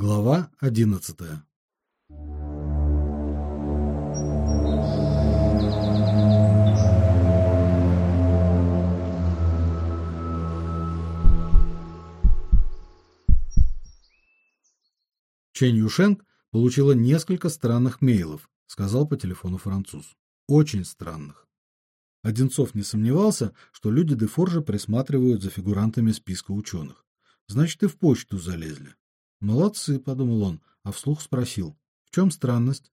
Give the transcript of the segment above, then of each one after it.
Глава одиннадцатая. Чэнь Юшенг получила несколько странных мейлов, сказал по телефону француз. Очень странных. Одинцов не сомневался, что люди Дефоржа присматривают за фигурантами списка ученых. Значит, и в почту залезли. Молодцы, подумал он, а вслух спросил: "В чем странность?"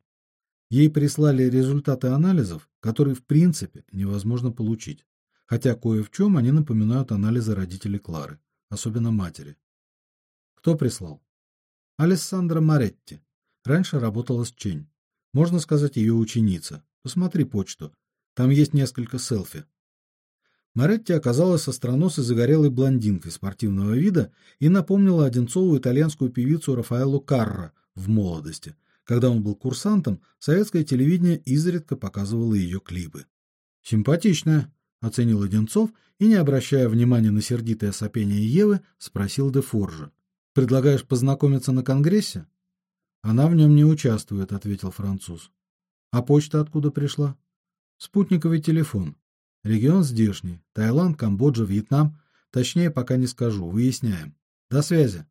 Ей прислали результаты анализов, которые в принципе невозможно получить, хотя кое в чем они напоминают анализы родителей Клары, особенно матери. Кто прислал? Алессандра Маретти. Раньше работала с Чень. Можно сказать, ее ученица. Посмотри почту. Там есть несколько селфи. Маретти оказалась остроносой загорелой блондинкой спортивного вида и напомнила Одинцову итальянскую певицу Рафаэлу Карра в молодости. Когда он был курсантом, советское телевидение изредка показывало ее клипы. Симпатичная, оценил Одинцов и, не обращая внимания на сердитое сопение Евы, спросил де Форжа: "Предлагаешь познакомиться на конгрессе?" "Она в нем не участвует", ответил француз. "А почта откуда пришла?" Спутниковый телефон. Регион здешний. Таиланд, Камбоджа, Вьетнам. Точнее пока не скажу, выясняем. До связи.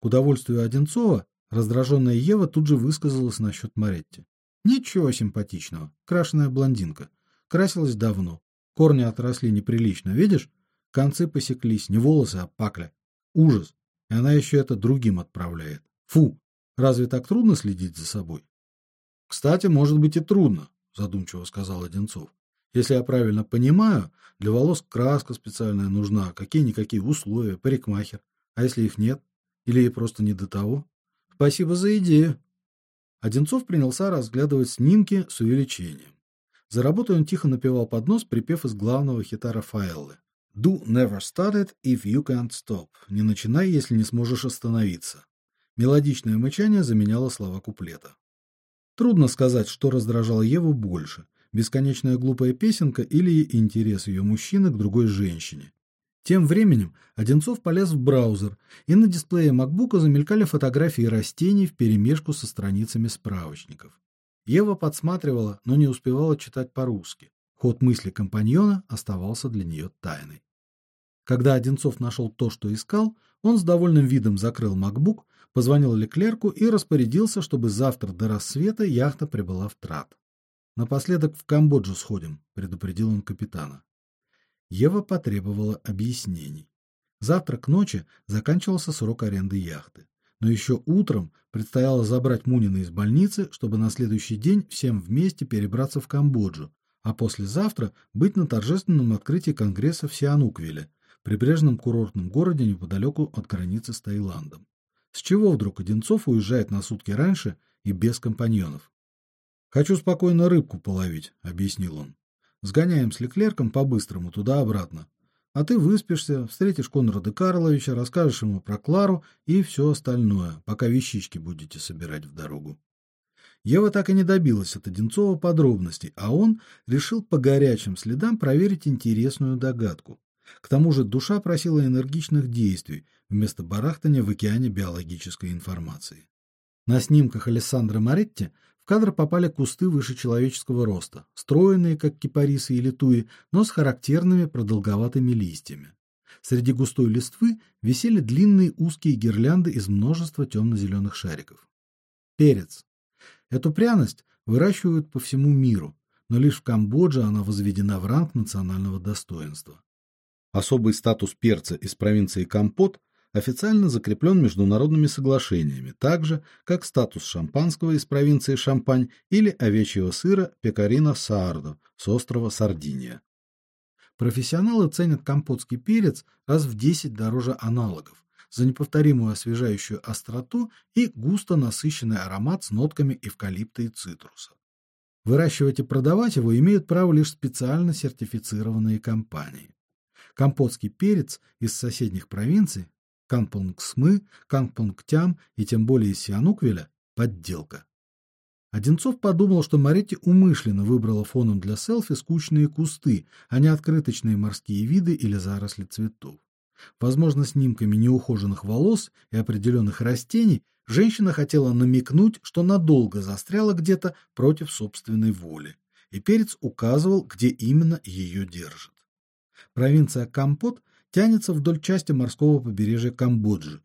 К удовольствию Одинцова, раздраженная Ева тут же высказалась насчет Маретти. Ничего симпатичного. Крашеная блондинка. Красилась давно. Корни отросли неприлично, видишь? Концы посеклись, не волосы, а пакля. Ужас. И она еще это другим отправляет. Фу. Разве так трудно следить за собой? Кстати, может быть и трудно, задумчиво сказал Одинцов. Если я правильно понимаю, для волос краска специальная нужна, какие-никакие условия, парикмахер. А если их нет? Или ей просто не до того? Спасибо за идею. Одинцов принялся разглядывать снимки с увеличением. За работой он тихо напевал под нос припев из главного хита Рафаэллы. Do never start it if you can't stop. Не начинай, если не сможешь остановиться. Мелодичное мычание заменяло слова куплета. Трудно сказать, что раздражало Еву больше: бесконечная глупая песенка или интерес ее мужчины к другой женщине. Тем временем Одинцов полез в браузер, и на дисплее MacBook замелькали фотографии растений вперемешку со страницами справочников. Ева подсматривала, но не успевала читать по-русски. Ход мысли компаньона оставался для нее тайной. Когда Одинцов нашел то, что искал, он с довольным видом закрыл MacBook, позвонил Леклерку и распорядился, чтобы завтра до рассвета яхта прибыла в трат. Напоследок в Камбоджу сходим, предупредил он капитана. Ева потребовала объяснений. Завтра к ночи заканчивался срок аренды яхты, но еще утром предстояло забрать Мунина из больницы, чтобы на следующий день всем вместе перебраться в Камбоджу, а послезавтра быть на торжественном открытии конгресса в Сиануквиле, прибрежном курортном городе неподалеку от границы с Таиландом. С чего вдруг Одинцов уезжает на сутки раньше и без компаньонов? Хочу спокойно рыбку половить, объяснил он. Сгоняем с Леклерком по-быстрому туда-обратно. А ты выспишься, встретишь Конрада Карловича, расскажешь ему про Клару и все остальное, пока вещички будете собирать в дорогу. Ева так и не добилась от Одинцова подробностей, а он решил по горячим следам проверить интересную догадку. К тому же душа просила энергичных действий вместо барахтания в океане биологической информации. На снимках Алессандро Маретти в кадр попали кусты выше человеческого роста, стройные, как кипарисы или туи, но с характерными продолговатыми листьями. Среди густой листвы висели длинные узкие гирлянды из множества темно зеленых шариков. Перец. Эту пряность выращивают по всему миру, но лишь в Камбодже она возведена в ранг национального достоинства. Особый статус перца из провинции Кампот официально закреплен международными соглашениями, так же, как статус шампанского из провинции Шампань или овечьего сыра Пекарина Саардо с острова Сардиния. Профессионалы ценят компотский перец раз в 10 дороже аналогов за неповторимую освежающую остроту и густо насыщенный аромат с нотками эвкалипта и цитруса. Выращивать и продавать его имеют право лишь специально сертифицированные компании. Компотский перец из соседних провинций Канпунгтям и тем более Сиануквеля подделка. Одинцов подумал, что Маретти умышленно выбрала фоном для селфи скучные кусты, а не открыточные морские виды или заросли цветов. Возможно, снимками неухоженных волос и определенных растений женщина хотела намекнуть, что надолго застряла где-то против собственной воли, и перец указывал, где именно ее держит. Провинция Кампот тянется вдоль части морского побережья Камбоджи.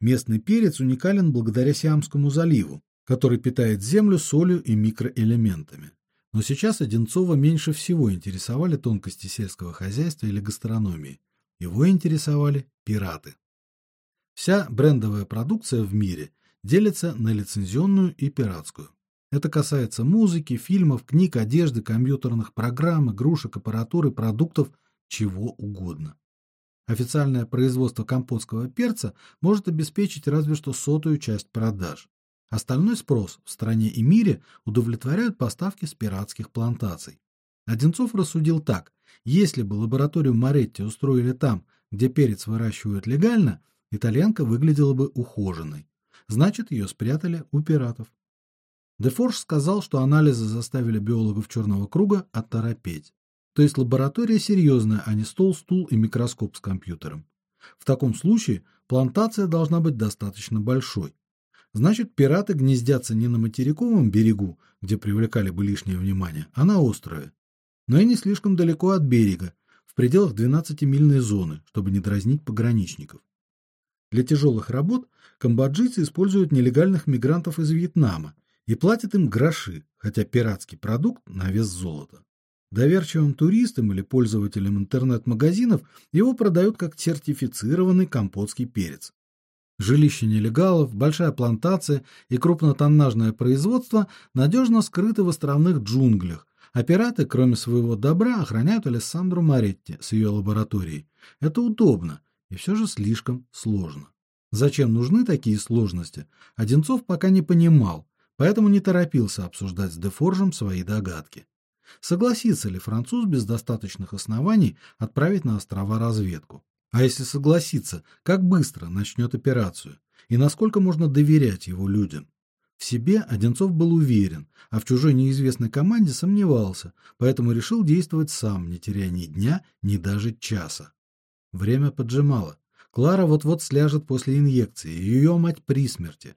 Местный перец уникален благодаря Сиамскому заливу, который питает землю солью и микроэлементами. Но сейчас Одинцова меньше всего интересовали тонкости сельского хозяйства или гастрономии. Его интересовали пираты. Вся брендовая продукция в мире делится на лицензионную и пиратскую. Это касается музыки, фильмов, книг, одежды, компьютерных программ, игрушек, аппаратуры, продуктов, чего угодно. Официальное производство компотского перца может обеспечить разве что сотую часть продаж. Остальной спрос в стране и мире удовлетворяют поставки с пиратских плантаций. Одинцов рассудил так: если бы лабораторию Моретти устроили там, где перец выращивают легально, итальянка выглядела бы ухоженной. Значит, ее спрятали у пиратов. Дефорж сказал, что анализы заставили биологов Черного круга оторопеть. То есть лаборатория серьезная, а не стол, стул и микроскоп с компьютером. В таком случае плантация должна быть достаточно большой. Значит, пираты гнездятся не на материковом берегу, где привлекали бы лишнее внимание, а на острове. Но и не слишком далеко от берега, в пределах 12-мильной зоны, чтобы не дразнить пограничников. Для тяжелых работ камбоджийцы используют нелегальных мигрантов из Вьетнама и платят им гроши, хотя пиратский продукт на вес золота. Доверчивым туристам или пользователям интернет-магазинов его продают как сертифицированный компотский перец. Жилища нелегалов, большая плантация и крупнотоннажное производство надежно скрыты в островных джунглях, а кроме своего добра, охраняют Алессандру Маретти с ее лабораторией. Это удобно и все же слишком сложно. Зачем нужны такие сложности, Одинцов пока не понимал, поэтому не торопился обсуждать с Дефоржем свои догадки. Согласится ли француз без достаточных оснований отправить на острова разведку? А если согласится, как быстро начнет операцию и насколько можно доверять его людям? В себе Одинцов был уверен, а в чужой неизвестной команде сомневался, поэтому решил действовать сам, не теряя ни дня, ни даже часа. Время поджимало. Клара вот-вот сляжет после инъекции, ее мать при смерти.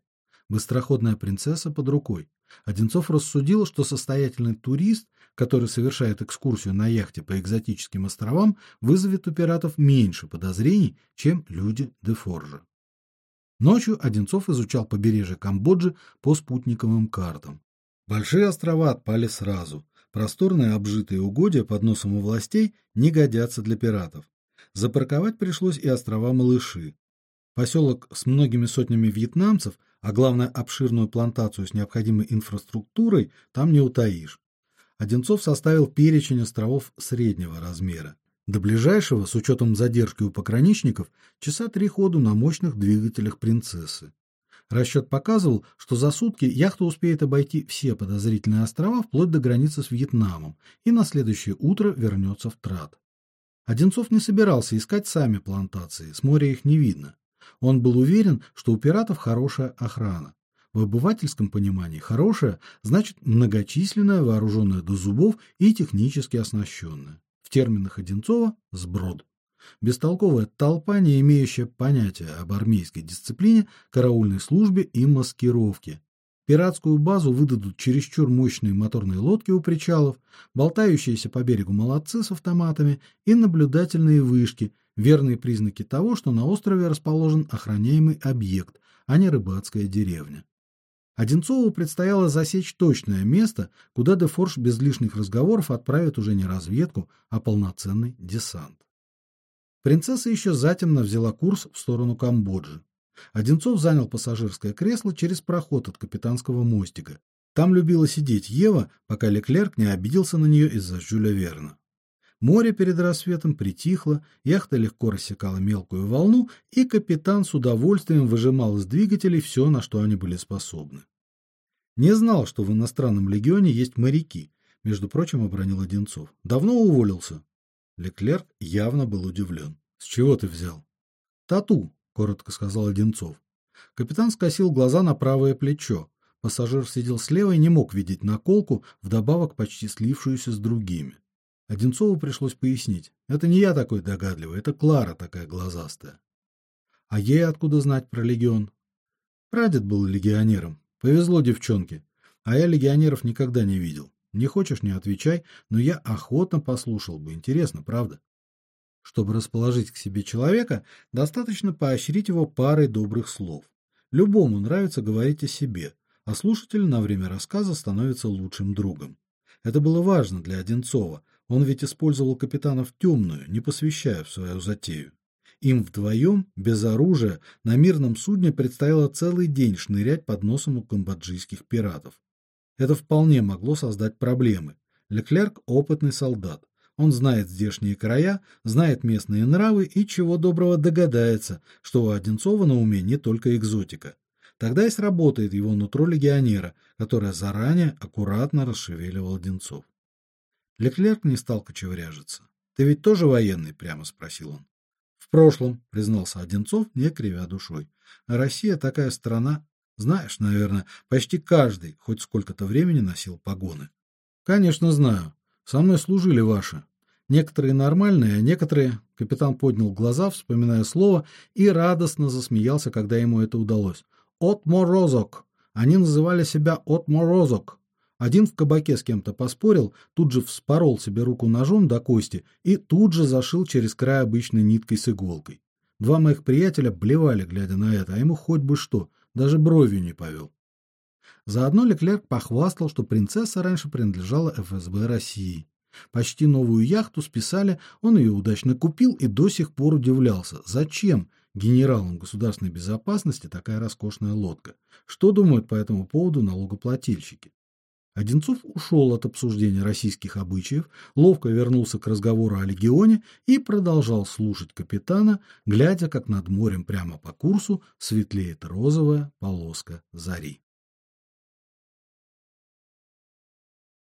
Быстроходная принцесса под рукой. Одинцов рассудил, что состоятельный турист, который совершает экскурсию на яхте по экзотическим островам, вызовет у пиратов меньше подозрений, чем люди Дефоржа. Ночью Одинцов изучал побережье Камбоджи по спутниковым картам. Большие острова отпали сразу. Просторные обжитые угодья под носом у властей не годятся для пиратов. Запарковать пришлось и острова Малыши. Поселок с многими сотнями вьетнамцев а главное обширную плантацию с необходимой инфраструктурой там не утаишь. Одинцов составил перечень островов среднего размера. До ближайшего, с учетом задержки у пограничников, часа три ходу на мощных двигателях Принцессы. Расчет показывал, что за сутки яхта успеет обойти все подозрительные острова вплоть до границы с Вьетнамом и на следующее утро вернется в Трат. Одинцов не собирался искать сами плантации, с моря их не видно. Он был уверен, что у пиратов хорошая охрана. В обывательском понимании хорошая значит многочисленная, вооруженная до зубов и технически оснащенная. В терминах Одинцова сброд. Бестолковая толпа, не имеющая понятия об армейской дисциплине, караульной службе и маскировке. Пиратскую базу выдадут чересчур мощные моторные лодки у причалов, болтающиеся по берегу молодцы с автоматами и наблюдательные вышки, верные признаки того, что на острове расположен охраняемый объект, а не рыбацкая деревня. Одинцову предстояло засечь точное место, куда Дефорж без лишних разговоров отправит уже не разведку, а полноценный десант. Принцесса еще затемно взяла курс в сторону Камбоджи. Одинцов занял пассажирское кресло через проход от капитанского мостика. Там любила сидеть Ева, пока Леклерк не обиделся на нее из-за Жюля Верна. Море перед рассветом притихло, яхта легко рассекала мелкую волну, и капитан с удовольствием выжимал из двигателей все, на что они были способны. Не знал, что в иностранном легионе есть моряки, между прочим, обронил Одинцов. Давно уволился. Леклерк явно был удивлен. С чего ты взял? Тату, коротко сказал Одинцов. Капитан скосил глаза на правое плечо. Пассажир сидел слева и не мог видеть наколку, вдобавок почти слившуюся с другими. Одинцову пришлось пояснить. Это не я такой догадливый, это Клара такая глазастая. А ей откуда знать про легион? Прадед был легионером. Повезло девчонке. А я легионеров никогда не видел. Не хочешь не отвечай, но я охотно послушал бы. Интересно, правда? Чтобы расположить к себе человека, достаточно поощрить его парой добрых слов. Любому нравится говорить о себе, а слушатель на время рассказа становится лучшим другом. Это было важно для Одинцова. Он ведь использовал капитана в темную, не посвящая в свою затею. Им вдвоем, без оружия, на мирном судне предстояло целый день шнырять под носом у камбоджийских пиратов. Это вполне могло создать проблемы. Леклерк опытный солдат. Он знает здешние края, знает местные нравы и чего доброго догадается, что у Одинцова на уме не только экзотика. Тогда и сработает его нутро легионера, которое заранее аккуратно расшевеливал Одинцов. Леклерк не стал кочевряжиться. Ты ведь тоже военный, прямо спросил он. В прошлом, признался Одинцов, не кривя душой. А Россия такая страна, знаешь, наверное, почти каждый хоть сколько-то времени носил погоны. Конечно, знаю. Со мной служили ваши. Некоторые нормальные, а некоторые... Капитан поднял глаза, вспоминая слово, и радостно засмеялся, когда ему это удалось. Отморозок. Они называли себя Отморозок. Один в кабаке с кем-то поспорил, тут же вспорол себе руку ножом до кости и тут же зашил через край обычной ниткой с иголкой. Два моих приятеля блевали, глядя на это, а ему хоть бы что, даже бровью не повел. Заодно Леклерк похвастал, что принцесса раньше принадлежала ФСБ России. Почти новую яхту списали, он ее удачно купил и до сих пор удивлялся, зачем генералам государственной безопасности такая роскошная лодка. Что думают по этому поводу налогоплательщики? Одинцов ушел от обсуждения российских обычаев, ловко вернулся к разговору о легионе и продолжал слушать капитана, глядя, как над морем прямо по курсу светлеет розовая полоска зари.